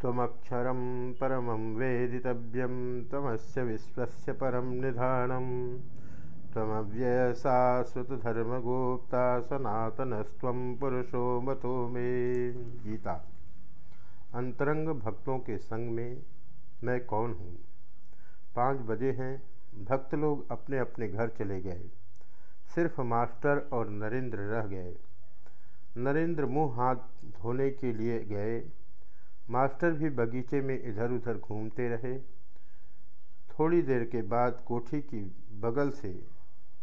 त्वमक्षरं परमं वेदितव्यं त्वमस्य विश्वस्य परं निधानम् त्वमव्ययशाश्वतधर्मगुप्ता सनातनस्त्वं पुरुषो मतो मे। गीता। अंतरंग भक्तों के संग में मैं कौन हूँ? पाँच बजे हैं, भक्त लोग अपने अपने घर चले गए। सिर्फ़ मास्टर और नरेंद्र रह गए। नरेंद्र मुँह हाथ धोने के लिए गए मास्टर भी बगीचे में इधर उधर घूमते रहे। थोड़ी देर के बाद कोठी की बगल से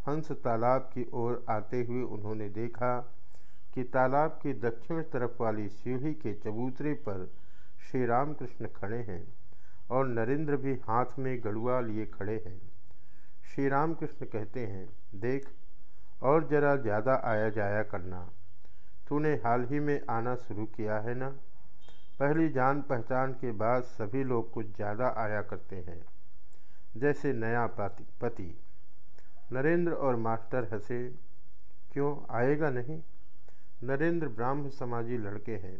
हंस तालाब की ओर आते हुए उन्होंने देखा कि तालाब की दक्षिण तरफ़ वाली सीढ़ी के चबूतरे पर श्री रामकृष्ण खड़े हैं और नरेंद्र भी हाथ में गड़ुआ लिए खड़े हैं। श्री रामकृष्ण कहते हैं, देख, और ज़रा ज़्यादा आया जाया करना। तूने हाल ही में आना शुरू किया है ना? पहली जान पहचान के बाद सभी लोग कुछ ज़्यादा आया करते हैं। जैसे नया पति पति। नरेंद्र और मास्टर हंसे, क्यों, आएगा नहीं? नरेंद्र ब्राह्म समाजी लड़के हैं।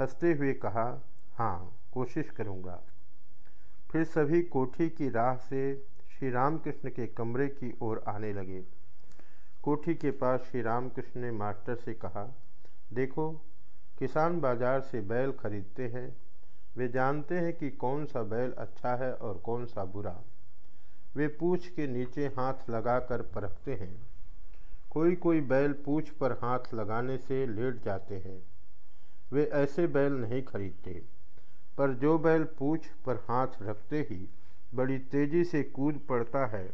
हँसते हुए कहा हाँ कोशिश करूँगा। फिर सभी कोठी की राह से श्री रामकृष्ण के कमरे की ओर आने लगे। कोठी के पास श्री रामकृष्ण ने मास्टर से कहा, देखो किसान बाज़ार से बैल खरीदते हैं। वे जानते हैं कि कौन सा बैल अच्छा है और कौन सा बुरा। वे पूछ के नीचे हाथ लगाकर परखते हैं। कोई कोई बैल पूछ पर हाथ लगाने से लेट जाते हैं। वे ऐसे बैल नहीं खरीदते, पर जो बैल पूछ पर हाथ रखते ही बड़ी तेज़ी से कूद पड़ता है,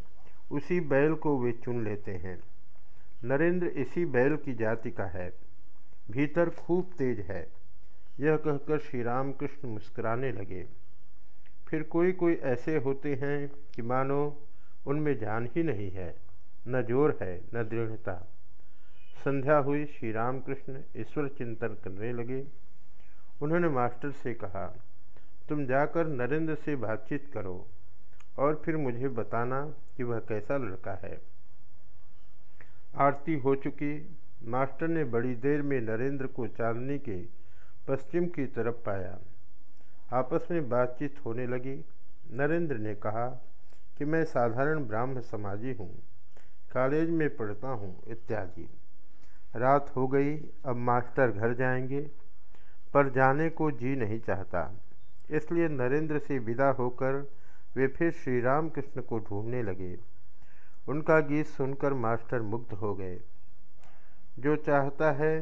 उसी बैल को वे चुन लेते हैं। नरेंद्र इसी बैल की जाति का है। भीतर खूब तेज है। यह कहकर श्री राम कृष्ण मुस्कुराने लगे। फिर कोई कोई ऐसे होते हैं कि मानो उनमें जान ही नहीं है, न ज़ोर है, न दृढ़ता। संध्या हुई श्री राम कृष्ण ईश्वर चिंतन करने लगे। उन्होंने मास्टर से कहा, तुम जाकर नरेंद्र से बातचीत करो और फिर मुझे बताना कि वह कैसा लड़का है। आरती हो चुकी मास्टर ने बड़ी देर में नरेंद्र को चांदनी के पश्चिम की तरफ़ पाया। आपस में बातचीत होने लगी। नरेंद्र ने कहा कि मैं साधारण ब्राह्म समाजी हूँ, कॉलेज में पढ़ता हूँ इत्यादि। रात हो गई, अब मास्टर घर जाएँगे, पर जाने को जी नहीं चाहता। इसलिए नरेंद्र से विदा होकर वे फिर श्री राम कृष्ण को ढूँढने लगे। उनका गीत सुनकर मास्टर मुग्ध हो गए। जो चाहता है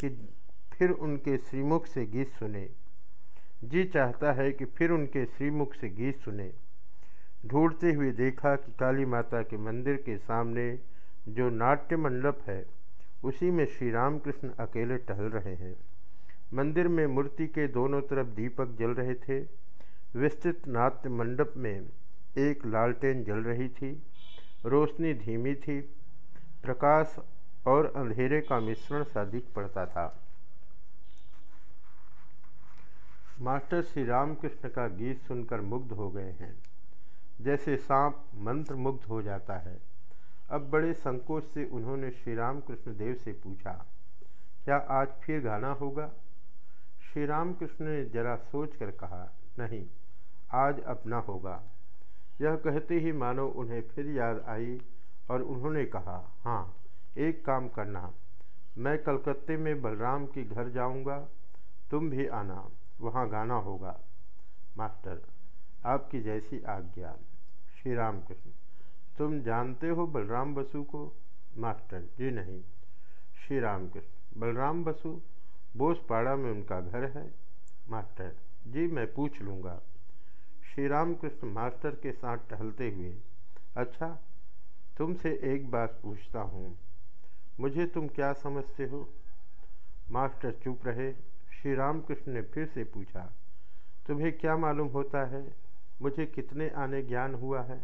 कि फिर उनके श्रीमुख से गीत सुने। जी चाहता है कि फिर उनके श्रीमुख से गीत सुने। ढूंढते हुए देखा कि काली माता के मंदिर के सामने जो नाट्य मंडप है, उसी में श्री राम कृष्ण अकेले टहल रहे हैं। मंदिर में मूर्ति के दोनों तरफ़ दीपक जल रहे थे। विस्तृत नाट्य मंडप में एक लालटेन जल रही थी। रोशनी धीमी थी। प्रकाश और अंधेरे का मिश्रण सा दिख पड़ता था। मास्टर श्री रामकृष्ण का गीत सुनकर मुग्ध हो गए हैं। जैसे सांप मंत्र मुग्ध हो जाता है। अब बड़े संकोच से उन्होंने श्री राम कृष्ण देव से पूछा, क्या आज फिर गाना होगा? श्री राम कृष्ण ने जरा सोच कर कहा, नहीं, आज अपना होगा। यह कहते ही मानो उन्हें फिर याद आई और उन्होंने कहा हाँ एक काम करना, मैं कलकत्ते में बलराम के घर जाऊँगा, तुम भी आना, वहाँ गाना होगा। मास्टर, आपकी जैसी आज्ञा। श्री राम कृष्ण तुम जानते हो बलराम बसु को? मास्टर, जी नहीं। श्री राम कृष्ण बलराम बसु, बोसपाड़ा में उनका घर है? मास्टर, जी मैं पूछ लूँगा। श्री राम कृष्ण मास्टर के साथ टहलते हुए अच्छा तुमसे एक बात पूछता हूँ। मुझे तुम क्या समझते हो? मास्टर चुप रहे। श्री राम कृष्ण ने फिर से पूछा, तुम्हें क्या मालूम होता है, मुझे कितने आने ज्ञान हुआ है?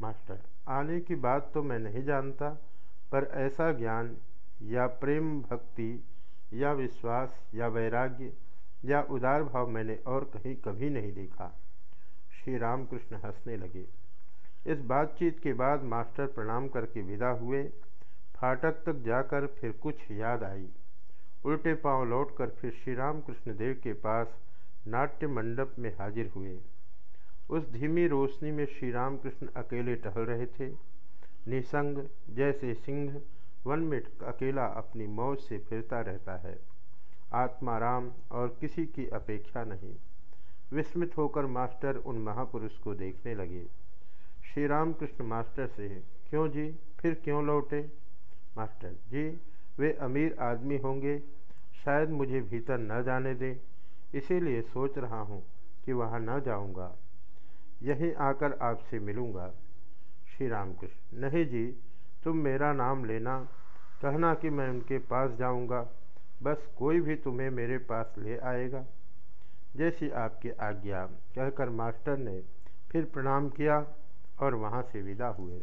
मास्टर, आने की बात तो मैं नहीं जानता, पर ऐसा ज्ञान या प्रेम भक्ति या विश्वास या वैराग्य या उदार भाव मैंने और कहीं कभी नहीं देखा। श्री रामकृष्ण हंसने लगे। इस बातचीत के बाद मास्टर प्रणाम करके विदा हुए। फाटक तक जाकर फिर कुछ याद आई। उल्टे पाँव लौटकर फिर श्री राम कृष्ण देव के पास नाट्य मंडप में हाजिर हुए। उस धीमी रोशनी में श्री रामकृष्ण अकेले टहल रहे थे। निसंग जैसे सिंह वन में अकेला अपनी मौज से फिरता रहता है। आत्माराम और किसी की अपेक्षा नहीं। विस्मित होकर मास्टर उन महापुरुष को देखने लगे। श्री राम कृष्ण मास्टर से, क्यों जी? फिर क्यों लौटे? मास्टर, जी, वे अमीर आदमी होंगे। शायद मुझे भीतर न जाने दें। इसीलिए सोच रहा हूँ कि वहाँ न जाऊँगा। यहीं आकर आपसे मिलूँगा। श्री राम कृष्ण नहीं जी, तुम मेरा नाम लेना। कहना कि मैं उनके पास जाऊँगा। बस कोई भी तुम्हें मेरे पास ले आएगा। जैसी आपकी आज्ञा, कहकर मास्टर ने फिर प्रणाम किया और वहाँ से विदा हुए।